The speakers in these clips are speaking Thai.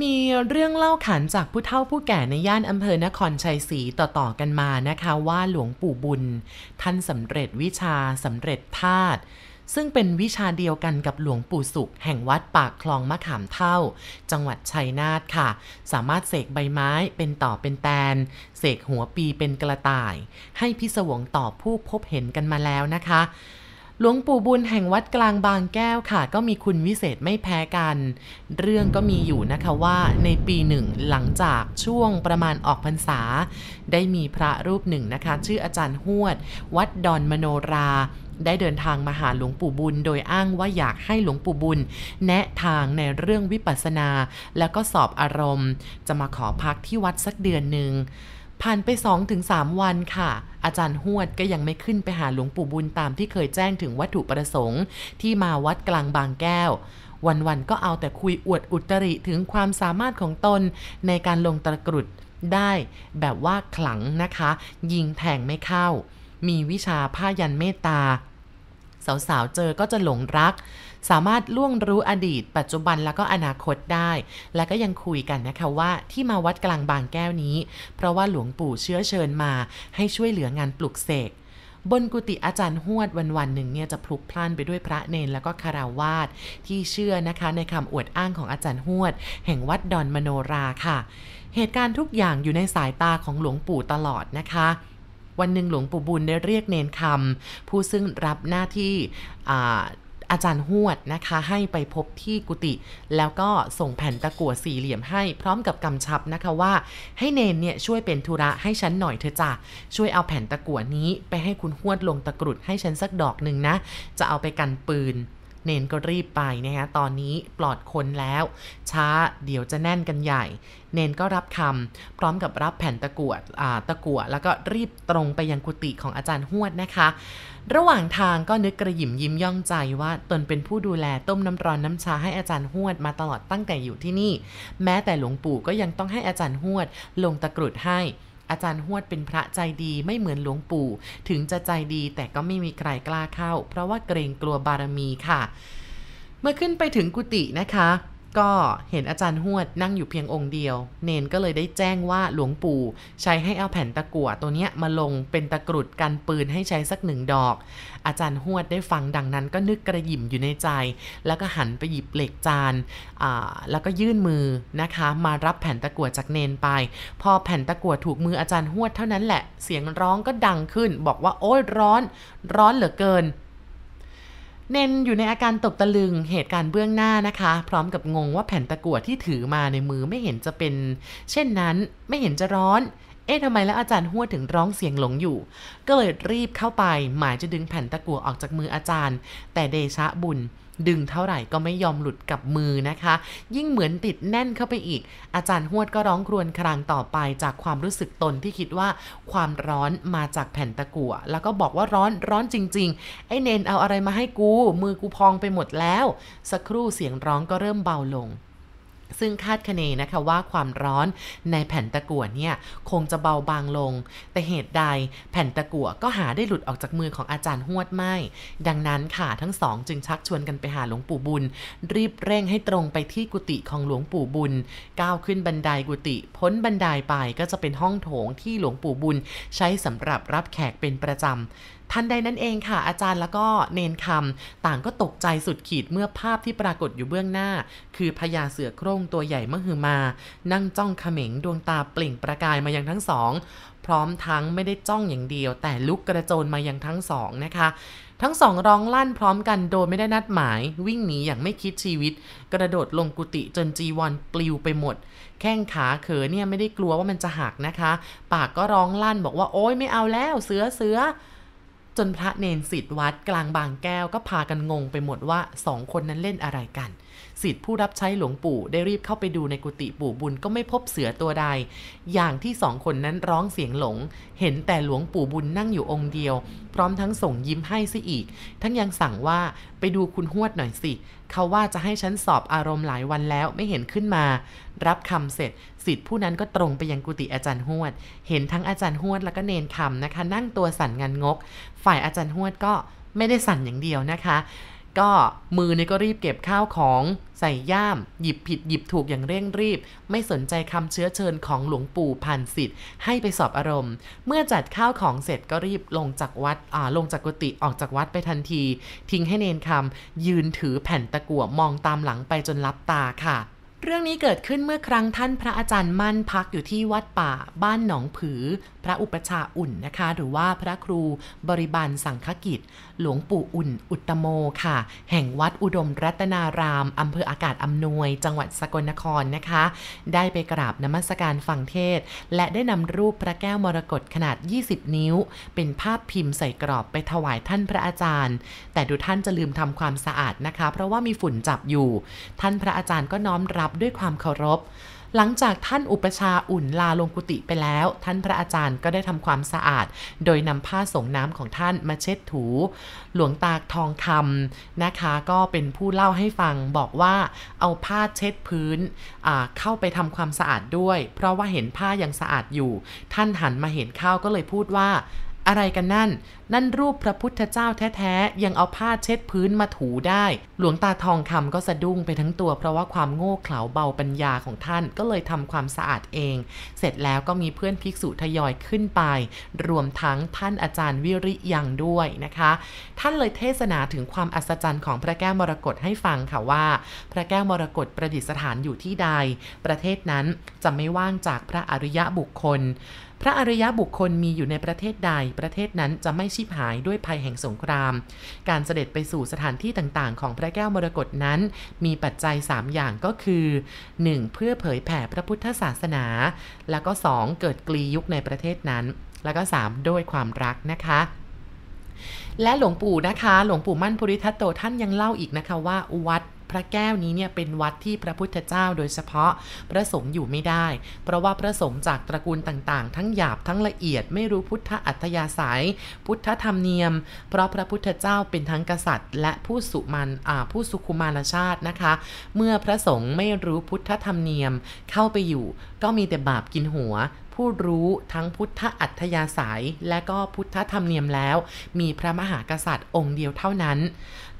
มีเรื่องเล่าขานจากผู้เฒ่าผู้แก่ในย่านอำเภอนครชัยศรีต่อๆกันมานะคะว่าหลวงปู่บุญ ท่านสำเร็จวิชาสำเร็จธาตุซึ่งเป็นวิชาเดียวกันกับหลวงปู่สุข แห่งวัดปากคลองมะขามเท่า จังหวัดชัยนาทค่ะ สามารถเสกใบไม้เป็นต่อเป็นแตน เสกหัวปีเป็นกระต่าย ให้พิศวงต่อผู้พบเห็นกันมาแล้วนะคะ หลวงปู่บุญแห่งวัดกลางบางแก้วค่ะ ก็มีคุณวิเศษไม่แพ้กัน เรื่องก็มีอยู่นะคะว่าในปีหนึ่งหลังจากช่วงประมาณออกพรรษา ได้มีพระรูปหนึ่งนะคะ ชื่ออาจารย์หวด วัดดอนมโนรา ได้เดินทางมาหาหลวงปู่บุญ โดยอ้างว่าอยากให้หลวงปู่บุญ แนะทางในเรื่องวิปัสสนา แล้วก็สอบอารมณ์ จะมาขอพักที่วัดสักเดือนหนึ่ง ผ่านไป 2-3 วันค่ะ อาจารย์หวดก็ยังไม่ขึ้นไปหาหลวงปู่บุญตามที่เคยแจ้งถึงวัตถุประสงค์ ที่มาวัดกลางบางแก้ว วันๆก็เอาแต่คุยอวดอุตริถึงความสามารถของตนในการลงตะกรุดได้แบบว่าขลังนะคะ ยิงแทงไม่เข้า มีวิชาผ้ายันเมตตา สาวๆเจอก็จะหลงรัก สามารถล่วงรู้อดีต ปัจจุบันแล้วก็อนาคตได้ และก็ยังคุยกันนะคะว่าที่มาวัดกลางบางแก้วนี้ เพราะว่าหลวงปู่เชื้อเชิญมา ให้ช่วยเหลืองานปลุกเสกบนกุฏิอาจารย์หวดวันวันหนึ่งเนี่ยจะพลุกพล่านไปด้วยพระเนนแล้วก็คาราวาสที่เชื่อนะคะในคำอวดอ้างของอาจารย์หวด แห่งวัดดอนมโนราค่ะ เหตุการณ์ทุกอย่างอยู่ในสายตาของหลวงปู่ตลอดนะคะวันหนึ่งหลวงปู่บุญได้เรียกเนนคำผู้ซึ่งรับหน้าที่ อาจารย์หวดนะคะ ให้ไปพบที่กุฏิแล้วก็ส่งแผ่นตะกั่วสี่เหลี่ยมให้ พร้อมกับกำชับนะคะว่า ให้เนนเนี่ยช่วยเป็นธุระให้ฉันหน่อยเธอจ้ะช่วยเอาแผ่นตะกั่วนี้ไปให้คุณหวดลงตะกรุดให้ฉันสักดอกหนึ่งนะ จะเอาไปกันปืน เนนก็รีบไปนะคะตอนนี้ปลอดคนแล้ว ช้าเดี๋ยวจะแน่นกันใหญ่ เนนก็รับคำพร้อมกับรับแผ่นตะกวอ่าตะกั่วแล้วก็รีบตรงไปยังกุฏิของอาจารย์หวดนะคะ ระหว่างทางก็นึกกระหยิมยิ้มย่องใจว่าตนเป็นผู้ดูแลต้มน้ำร้อนน้ำชาให้อาจารย์หวดมาตลอดตั้งแต่อยู่ที่นี่ แม้แต่หลวงปู่ก็ยังต้องให้อาจารย์หวด ลงตะกรุดให้ อาจารย์หวดเป็นพระใจดีไม่เหมือนหลวงปู่ ถึงจะใจดีแต่ก็ไม่มีใครกล้าเข้า เพราะว่าเกรงกลัวบารมีค่ะ เมื่อขึ้นไปถึงกุฏินะคะ ก็เห็นอาจารย์หวดนั่งอยู่เพียงองค์เดียว เนนก็เลยได้แจ้งว่าหลวงปู่ ใช้ให้เอาแผ่นตะกั่วตัวเนี้ยมาลงเป็นตะกรุดกันปืนให้ใช้สักหนึ่งดอก อาจารย์หวดได้ฟังดังนั้นก็นึกกระหยิมอยู่ในใจ แล้วก็หันไปหยิบเหล็กจานอ่าแล้วก็ยื่นมือนะคะ มารับแผ่นตะกั่วจากเนนไป พอแผ่นตะกั่วถูกมืออาจารย์หวดเท่านั้นแหละเสียงร้องก็ดังขึ้น บอกว่าโอ๊ยร้อน ร้อนเหลือเกิน เนนอยู่ในอาการตกตะลึงเหตุการณ์เบื้องหน้านะคะ พร้อมกับงงว่าแผ่นตะกั่วที่ถือมาในมือไม่เห็นจะเป็น เช่นนั้นไม่เห็นจะร้อน เอ๊ะทำไมแล้วอาจารย์หัวถึงร้องเสียงหลงอยู่ ก็เลยรีบเข้าไป หมายจะดึงแผ่นตะกั่วออกจากมืออาจารย์ แต่เดชะบุญ ดึงเท่าไหร่ก็ไม่ยอมหลุดกับมือนะคะ ยิ่งเหมือนติดแน่นเข้าไปอีก อาจารย์หวดก็ร้องครวญครางต่อไปจากความรู้สึกตนที่คิดว่าความร้อนมาจากแผ่นตะกั่ว แล้วก็บอกว่าร้อนร้อนจริง ๆ ไอ้เนนเอาอะไรมาให้กู มือกูพองไปหมดแล้ว สักครู่เสียงร้องก็เริ่มเบาลง ซึ่งคาดคะเนนะคะว่าความร้อนในแผ่นตะกั่วเนี่ยคงจะเบาบางลง แต่เหตุใดแผ่นตะกั่วก็หาได้หลุดออกจากมือของอาจารย์หวดไม่ ดังนั้นค่ะทั้งสองจึงชักชวนกันไปหาหลวงปู่บุญ รีบเร่งให้ตรงไปที่กุฏิของหลวงปู่บุญ ก้าวขึ้นบันไดกุฏิพ้นบันไดไปก็จะเป็นห้องโถงที่หลวงปู่บุญใช้สำหรับรับแขกเป็นประจำ ทันใดนั้นเองค่ะ อาจารย์แล้วก็เนนคำต่างก็ตกใจสุดขีดเมื่อภาพที่ปรากฏอยู่เบื้องหน้า คือพญาเสือโคร่งตัวใหญ่มหึมา นั่งจ้องเขม็งดวงตาเปล่งประกายมายังทั้งสอง พร้อมทั้งไม่ได้จ้องอย่างเดียว แต่ลุกกระโจนมายังทั้งสองนะคะทั้งสองร้องลั่นพร้อมกันโดยไม่ได้นัดหมาย วิ่งหนีอย่างไม่คิดชีวิต กระโดดลงกุฏิจนจีวรปลิวไปหมด แข้งขาเขอเนี่ยไม่ได้กลัวว่ามันจะหักนะคะ ปากก็ร้องลั่นบอกว่าโอ๊ยไม่เอาแล้วเสือเสือ จนพระเนนสิทธิ์วัดกลางบางแก้วก็พากันงงไปหมดว่าสองคนนั้นเล่นอะไรกันสิทธิ์ผู้รับใช้หลวงปู่ได้รีบเข้าไปดูในกุฏิปู่บุญก็ไม่พบเสือตัวใด อย่างที่สองคนนั้นร้องเสียงหลง เห็นแต่หลวงปู่บุญนั่งอยู่องค์เดียว พร้อมทั้งส่งยิ้มให้ซะอีก ทั้งยังสั่งว่าไปดูคุณหวดหน่อยสิ เขาว่าจะให้ฉันสอบอารมณ์หลายวันแล้วไม่เห็นขึ้นมา รับคำเสร็จ สิทธิ์ผู้นั้นก็ตรงไปยังกุฏิอาจารย์หวด เห็นทั้งอาจารย์หวดแล้วก็เนนคำนะคะ นั่งตัวสั่นงันงก ฝ่ายอาจารย์หวดก็ไม่ได้สั่นอย่างเดียวนะคะ ก็มือเนี่ยก็รีบเก็บข้าวของใส่ย่าม หยิบผิดหยิบถูกอย่างเร่งรีบ ไม่สนใจคำเชื้อเชิญของหลวงปู่ผ่านสิทธิ์ให้ไปสอบอารมณ์ เมื่อจัดข้าวของเสร็จก็รีบลงจากวัดอ่าลงจากกุฏิออกจากวัดไปทันที ทิ้งให้เนนคำยืนถือแผ่นตะกั่วมองตามหลังไปจนลับตาค่ะ เรื่องนี้เกิดขึ้นเมื่อครั้งท่านพระอาจารย์มั่นพักอยู่ที่วัดป่าบ้านหนองผือ พระอุปชาอุ่นนะคะ หรือว่าพระครูบริบาลสังฆกิจ หลวงปู่อุ่น อุตโมค่ะ แห่งวัดอุดมรัตนารามอำเภออากาศอำนวย จังหวัดสกลนครนะคะ ได้ไปกราบนมัสการฟังเทศ และได้นำรูปพระแก้วมรกตขนาด 20 นิ้ว เป็นภาพพิมพ์ใส่กรอบไปถวายท่านพระอาจารย์ แต่ดูท่านจะลืมทำความสะอาดนะคะ เพราะว่ามีฝุ่นจับอยู่ ท่านพระอาจารย์ก็น้อมรับด้วยความเคารพ หลังจากท่านอุปชาอุ่นลาลงกุฏิไปแล้ว ท่านพระอาจารย์ก็ได้ทำความสะอาด โดยนำผ้าส่งน้ำของท่านมาเช็ดถู หลวงตาทองคำนะคะ ก็เป็นผู้เล่าให้ฟังบอกว่าเอาผ้าเช็ดพื้นเข้าไปทำความสะอาดด้วย เพราะว่าเห็นผ้ายังสะอาดอยู่ ท่านหันมาเห็นข้าวก็เลยพูดว่า อะไรกันนั่น นั่นรูปพระพุทธเจ้าแท้ๆ ยังเอาผ้าเช็ดพื้นมาถูได้ หลวงตาทองคำก็สะดุ้งไปทั้งตัว เพราะว่าความโง่เขลาเบาปัญญาของท่านก็เลยทำความสะอาดเอง เสร็จแล้วก็มีเพื่อนภิกษุทยอยขึ้นไป รวมทั้งท่านอาจารย์วิริยังด้วยนะคะ ท่านเลยเทศนาถึงความอัศจรรย์ของพระแก้วมรกตให้ฟังค่ะว่า พระแก้วมรกตประดิษฐานอยู่ที่ใด ประเทศนั้นจะไม่ว่างจากพระอริยะบุคคล พระอริยบุคคลมีอยู่ในประเทศใด ประเทศนั้นจะไม่ชิบหายด้วยภัยแห่งสงคราม การเสด็จไปสู่สถานที่ต่างๆ ของพระแก้วมรกตนั้น มีปัจจัย 3 อย่างก็คือ 1. เพื่อเผยแผ่พระพุทธศาสนา แล้วก็ 2. เกิดกลียุคในประเทศนั้น แล้วก็ 3. ด้วยความรักนะคะและหลวงปู่นะคะ หลวงปู่มั่นภูริทัตโตท่านยังเล่าอีกนะคะว่าวัด พระแก้วนี้เนี่ยเป็นวัดที่พระพุทธเจ้าโดยเฉพาะพระสงฆ์อยู่ไม่ได้ เพราะว่าพระสงฆ์จากตระกูลต่างๆ ทั้งหยาบทั้งละเอียดไม่รู้พุทธอัตยาศัย พุทธธรรมเนียม เพราะพระพุทธเจ้าเป็นทั้งกษัตริย์ และผู้สุมันอ่าผู้สุขุมารชาตินะคะ เมื่อพระสงฆ์ไม่รู้พุทธธรรมเนียมเข้าไปอยู่ ก็มีแต่บาปกินหัวผู้รู้ทั้งพุทธอัตยาศัย และก็พุทธธรรมเนียมแล้ว มีพระมหากษัตริย์องค์เดียวเท่านั้น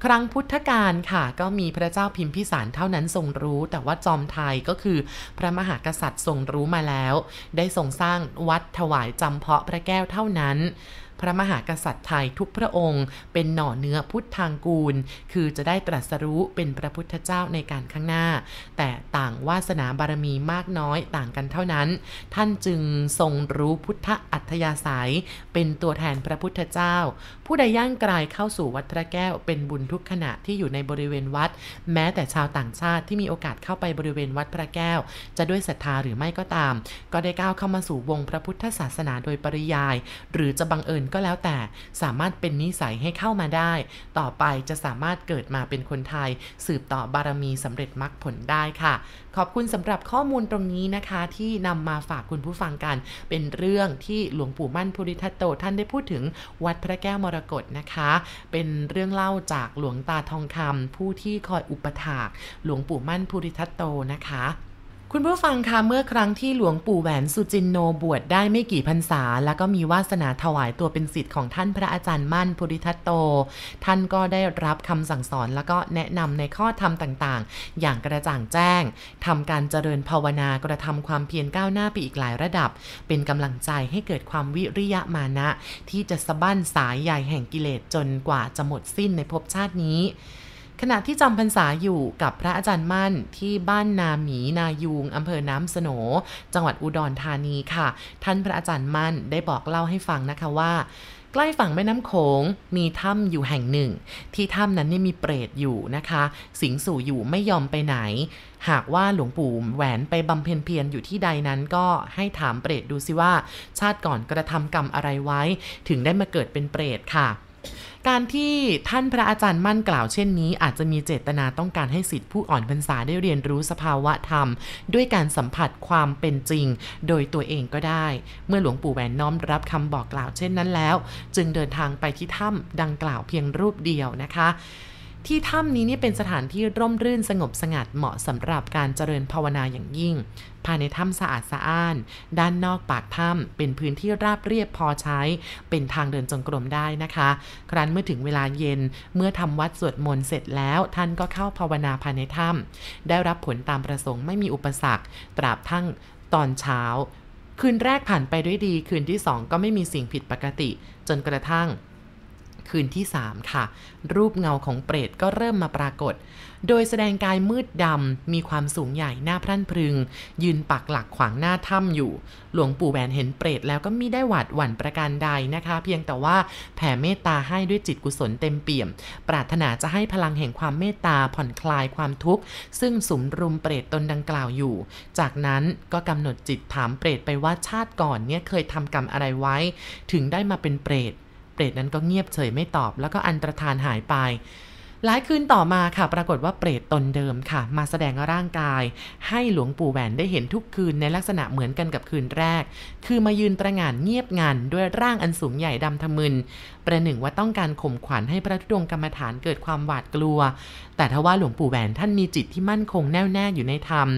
ครั้งพุทธกาลค่ะ ก็มีพระเจ้าพิมพิสารเท่านั้นทรงรู้ แต่ว่าจอมไทยก็คือพระมหากษัตริย์ทรงรู้มาแล้ว ได้ทรงสร้างวัดถวายจำเพาะพระแก้วเท่านั้น พระมหากษัตริย์ไทยทุกพระองค์ เป็นหน่อเนื้อพุทธทางกูล คือจะได้ตรัสรู้เป็นพระพุทธเจ้าในการข้างหน้า แต่ต่างวาสนาบารมีมากน้อยต่างกันเท่านั้น ท่านจึงทรงรู้พุทธอัธยาศัย เป็นตัวแทนพระพุทธเจ้า ผู้ใดย่างกลายเข้าสู่วัดพระแก้วเป็นบุญทุกขณะที่อยู่ในบริเวณวัด แม้แต่ชาวต่างชาติที่มีโอกาสเข้าไปบริเวณวัดพระแก้ว จะด้วยศรัทธาหรือไม่ก็ตาม ก็ได้ก้าวเข้ามาสู่วงพระพุทธศาสนาโดยปริยาย หรือจะบังเอิญก็แล้วแต่สามารถเป็นนิสัยให้เข้ามาได้ ต่อไปจะสามารถเกิดมาเป็นคนไทย สืบต่อบารมีสำเร็จมรรคผลได้ค่ะ ขอบคุณสำหรับข้อมูลตรงนี้นะคะ ที่นำมาฝากคุณผู้ฟังกัน เป็นเรื่องที่หลวงปู่มั่นภูริทัตโตท่านได้พูดถึงวัดพระแก้วมรกตนะคะ เป็นเรื่องเล่าจากหลวงตาทองคำผู้ที่คอยอุปถากหลวงปู่มั่นภูริทัตโตนะคะ คุณผู้ฟังคะเมื่อครั้งที่หลวงปู่แหวนสุจินโนบวชได้ไม่กี่พรรษา แล้วก็มีวาสนาถวายตัวเป็นศิษย์ของท่านพระอาจารย์มั่นพุริทัตโต ท่านก็ได้รับคำสั่งสอนแล้วก็แนะนำในข้อธรรมต่างๆ อย่างกระจ่างแจ้งทำการเจริญภาวนากระทำความเพียรก้าวหน้าไปอีกหลายระดับ เป็นกำลังใจให้เกิดความวิริยะมานะ ที่จะสะบั้นสายใหญ่แห่งกิเลสจนกว่าจะหมดสิ้นในภพชาตินี้ ขณะที่จำพรรษาอยู่กับพระอาจารย์มั่นที่บ้านนาหมีนายูงอำเภอน้ำสนจังหวัดอุดรธานีค่ะ ท่านพระอาจารย์มั่นได้บอกเล่าให้ฟังนะคะว่าใกล้ฝั่งแม่น้ำโขงมีถ้ำอยู่แห่งหนึ่ง ที่ถ้ำนั้นนี่มีเปรตอยู่นะคะ สิงสู่อยู่ไม่ยอมไปไหน หากว่าหลวงปู่แหวนไปบำเพ็ญเพียรอยู่ที่ใดนั้นก็ให้ถามเปรตดูสิว่า ชาติก่อนกระทำกรรมอะไรไว้ ถึงได้มาเกิดเป็นเปรตค่ะ การที่ท่านพระอาจารย์มั่นกล่าวเช่นนี้ อาจจะมีเจตนาต้องการให้สิทธิผู้อ่อนพรรษาได้เรียนรู้สภาวะธรรม ด้วยการสัมผัสความเป็นจริง โดยตัวเองก็ได้ เมื่อหลวงปู่แหวนน้อมรับคำบอกกล่าวเช่นนั้นแล้ว จึงเดินทางไปที่ถ้ำดังกล่าวเพียงรูปเดียวนะคะ ที่ถ้ำนี้นี่เป็นสถานที่ร่มรื่นสงบสงัดเหมาะสำหรับการเจริญภาวนาอย่างยิ่ง ภายในถ้ำสะอาดสะอ้าน ด้านนอกปากถ้ำเป็นพื้นที่ราบเรียบพอใช้ เป็นทางเดินจงกรมได้นะคะ ครั้นเมื่อถึงเวลาเย็นเมื่อทำวัดสวดมนต์เสร็จแล้ว ท่านก็เข้าภาวนาภายในถ้ำได้รับผลตามประสงค์ไม่มีอุปสรรค ตราบทั้งตอนเช้า คืนแรกผ่านไปด้วยดี คืนที่สองก็ไม่มีสิ่งผิดปกติ จนกระทั่ง คืนที่ 3 ค่ะ รูปเงาของเปรตก็เริ่มมาปรากฏ โดยแสดงกายมืดดำมีความสูงใหญ่หน้าพรั่นพรึง ยืนปักหลักขวางหน้าถ้ำอยู่ หลวงปู่แหวนเห็นเปรตแล้วก็มิได้หวาดหวั่นประการใดนะคะ เพียงแต่ว่าแผ่เมตตาให้ด้วยจิตกุศลเต็มเปี่ยม ปรารถนาจะให้พลังแห่งความเมตตาผ่อนคลายความทุกข์ ซึ่งสุมรุมเปรตตนดังกล่าวอยู่ จากนั้นก็กำหนดจิตถามเปรตไปว่าชาติก่อนเนี่ยเคยทำกรรมอะไรไว้ ถึงได้มาเป็นเปรต เปรตนั้นก็เงียบเฉยไม่ตอบ แล้วก็อันตรธานหายไป หลายคืนต่อมาค่ะ ปรากฏว่าเปรตตนเดิมค่ะ มาแสดงร่างกาย ให้หลวงปู่แหวนได้เห็นทุกคืนในลักษณะเหมือนกันกับคืนแรก คือมายืนประงานเงียบงันด้วยร่างอันสูงใหญ่ดำทะมึน ประหนึ่งว่าต้องการข่มขวัญให้พระธุดงกรรมฐานเกิดความหวาดกลัว แต่ทว่าหลวงปู่แหวนท่านมีจิตที่มั่นคงแน่วแน่อยู่ในธรรม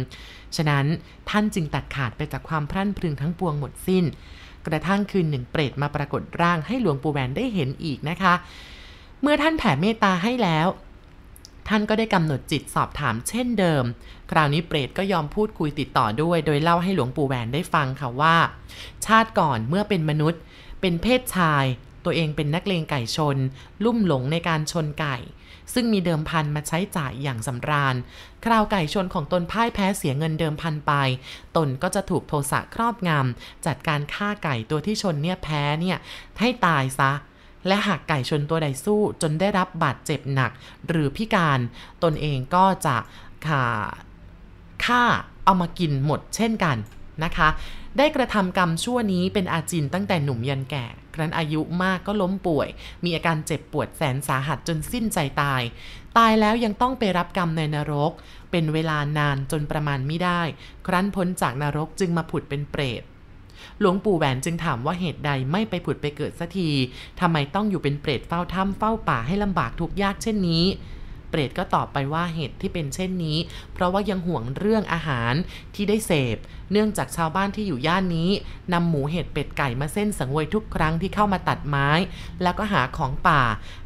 ฉะนั้นท่านจึงตัดขาดไปจากความพรั่นพรึงทั้งปวงหมดสิ้น กระทั่งคืนหนึ่งเปรตมาปรากฏร่างให้หลวงปู่แหวนได้เห็นอีกนะคะ เมื่อท่านแผ่เมตตาให้แล้ว ท่านก็ได้กำหนดจิตสอบถามเช่นเดิม คราวนี้เปรตก็ยอมพูดคุยติดต่อด้วย โดยเล่าให้หลวงปู่แหวนได้ฟังค่ะว่า ชาติก่อนเมื่อเป็นมนุษย์ เป็นเพศชาย ตัวเองเป็นนักเลงไก่ชน ลุ่มหลงในการชนไก่ ซึ่งมีเดิมพันมาใช้จ่ายอย่างสำราญ คราวไก่ชนของตนพ่ายแพ้เสียเงินเดิมพันไป ตนก็จะถูกโทสะครอบงำจัดการฆ่าไก่ตัวที่ชนเนี่ยแพ้เนี่ยให้ตายซะ และหากไก่ชนตัวใดสู้จนได้รับบาดเจ็บหนัก หรือพิการตนเองก็จะขาฆ่าเอามากินหมดเช่นกันนะคะ ได้กระทำกรรมชั่วนี้เป็นอาจินตั้งแต่หนุ่มยันแก่ครั้นอายุมากก็ล้มป่วย มีอาการเจ็บปวดแสนสาหัสจนสิ้นใจตาย ตายแล้วยังต้องไปรับกรรมในนรก เป็นเวลานานจนประมาณไม่ได้ ครั้นพ้นจากนรกจึงมาผุดเป็นเปรต หลวงปู่แหวนจึงถามว่าเหตุใดไม่ไปผุดไปเกิดสักทีทำไมต้องอยู่เป็นเปรตเฝ้าถ้ำเฝ้าป่าให้ลำบากทุกยากเช่นนี้เปรตก็ตอบไปว่าเหตุที่เป็นเช่นนี้ เพราะว่ายังห่วงเรื่องอาหารที่ได้เสพ เนื่องจากชาวบ้านที่อยู่ย่านนี้นำหมูเห็ดเป็ดไก่มาเส้นสังเวยทุกครั้งที่เข้ามาตัดไม้ แล้วก็หาของป่า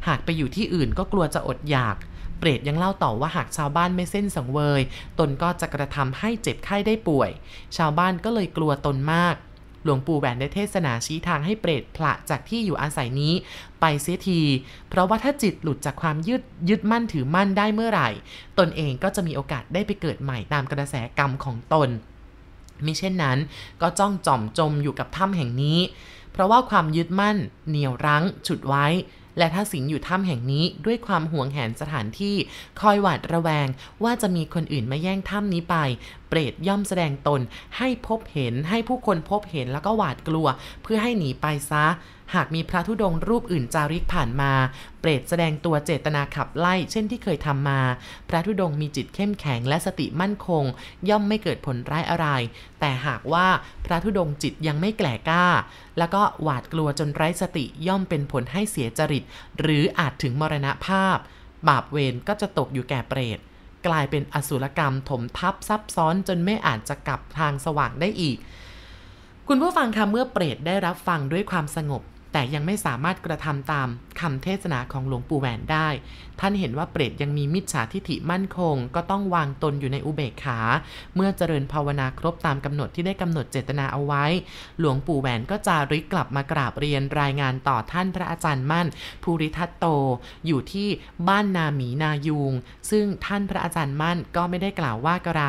หากไปอยู่ที่อื่นก็กลัวจะอดอยาก เปรตยังเล่าต่อว่าหากชาวบ้านไม่เส้นสังเวย ตนก็จะกระทำให้เจ็บไข้ได้ป่วย ชาวบ้านก็เลยกลัวตนมาก หลวงปู่แหวนได้เทศนาชี้ทางให้เปรตผละจากที่อยู่อาศัยนี้ ไปเสียที เพราะว่าถ้าจิตหลุดจากความยึดยึดมั่นถือมั่นได้เมื่อไหร่ ตนเองก็จะมีโอกาสได้ไปเกิดใหม่ตามกระแสกรรมของตนมิเช่นนั้นก็จ้องจอมจมอยู่กับถ้ำแห่งนี้ เพราะว่าความยึดมั่นเหนี่ยวรั้ง ฉุดไว้ และถ้าสิงอยู่ถ้ำแห่งนี้ด้วยความห่วงแหนสถานที่คอยหวาดระแวงว่าจะมีคนอื่นมาแย่งถ้ำนี้ไป เปรตย่อมแสดงตนให้พบเห็นให้ผู้คนพบเห็นแล้วก็หวาดกลัว เพื่อให้หนีไปซะ หากมีพระธุดงรูปอื่นจาริกผ่านมา เปรตแสดงตัวเจตนาขับไล่ เช่นที่เคยทำมา พระธุดงมีจิตเข้มแข็งและสติมั่นคง ย่อมไม่เกิดผลร้ายอะไร แต่หากว่าพระธุดงจิตยังไม่แกล่กล้า แล้วก็หวาดกลัวจนไร้สติย่อมเป็นผลให้เสียจริต หรืออาจถึงมรณภาพ บาปเวรก็จะตกอยู่แก่เปรตกลายเป็นอสุรกรรมถมทับซับซ้อนจนไม่อาจจะกลับทางสว่างได้อีก คุณผู้ฟังคะเมื่อเปรตได้รับฟังด้วยความสงบ แต่ยังไม่สามารถกระทำตาม คำเทศนาของหลวงปู่แหวนได้ ท่านเห็นว่าเปรตยังมีมิจฉาทิฐิมั่นคง ก็ต้องวางตนอยู่ในอุเบกขา เมื่อเจริญภาวนาครบตามกำหนดที่ได้กำหนดเจตนาเอาไว้ หลวงปู่แหวนก็จาริกกลับมากราบเรียนรายงานต่อท่านพระอาจารย์มั่น ภูริทัตโต อยู่ที่บ้านนาหมีนายูง ซึ่งท่านพระอาจารย์มั่นก็ไม่ได้กล่าวว่ากระไร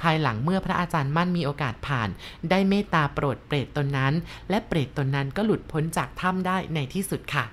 ภายหลังเมื่อพระอาจารย์มั่นมีโอกาสผ่าน ได้เมตตาโปรดเปรตตนนั้น และเปรตตนนั้นก็หลุดพ้นจากถ้ำได้ในที่สุดค่ะ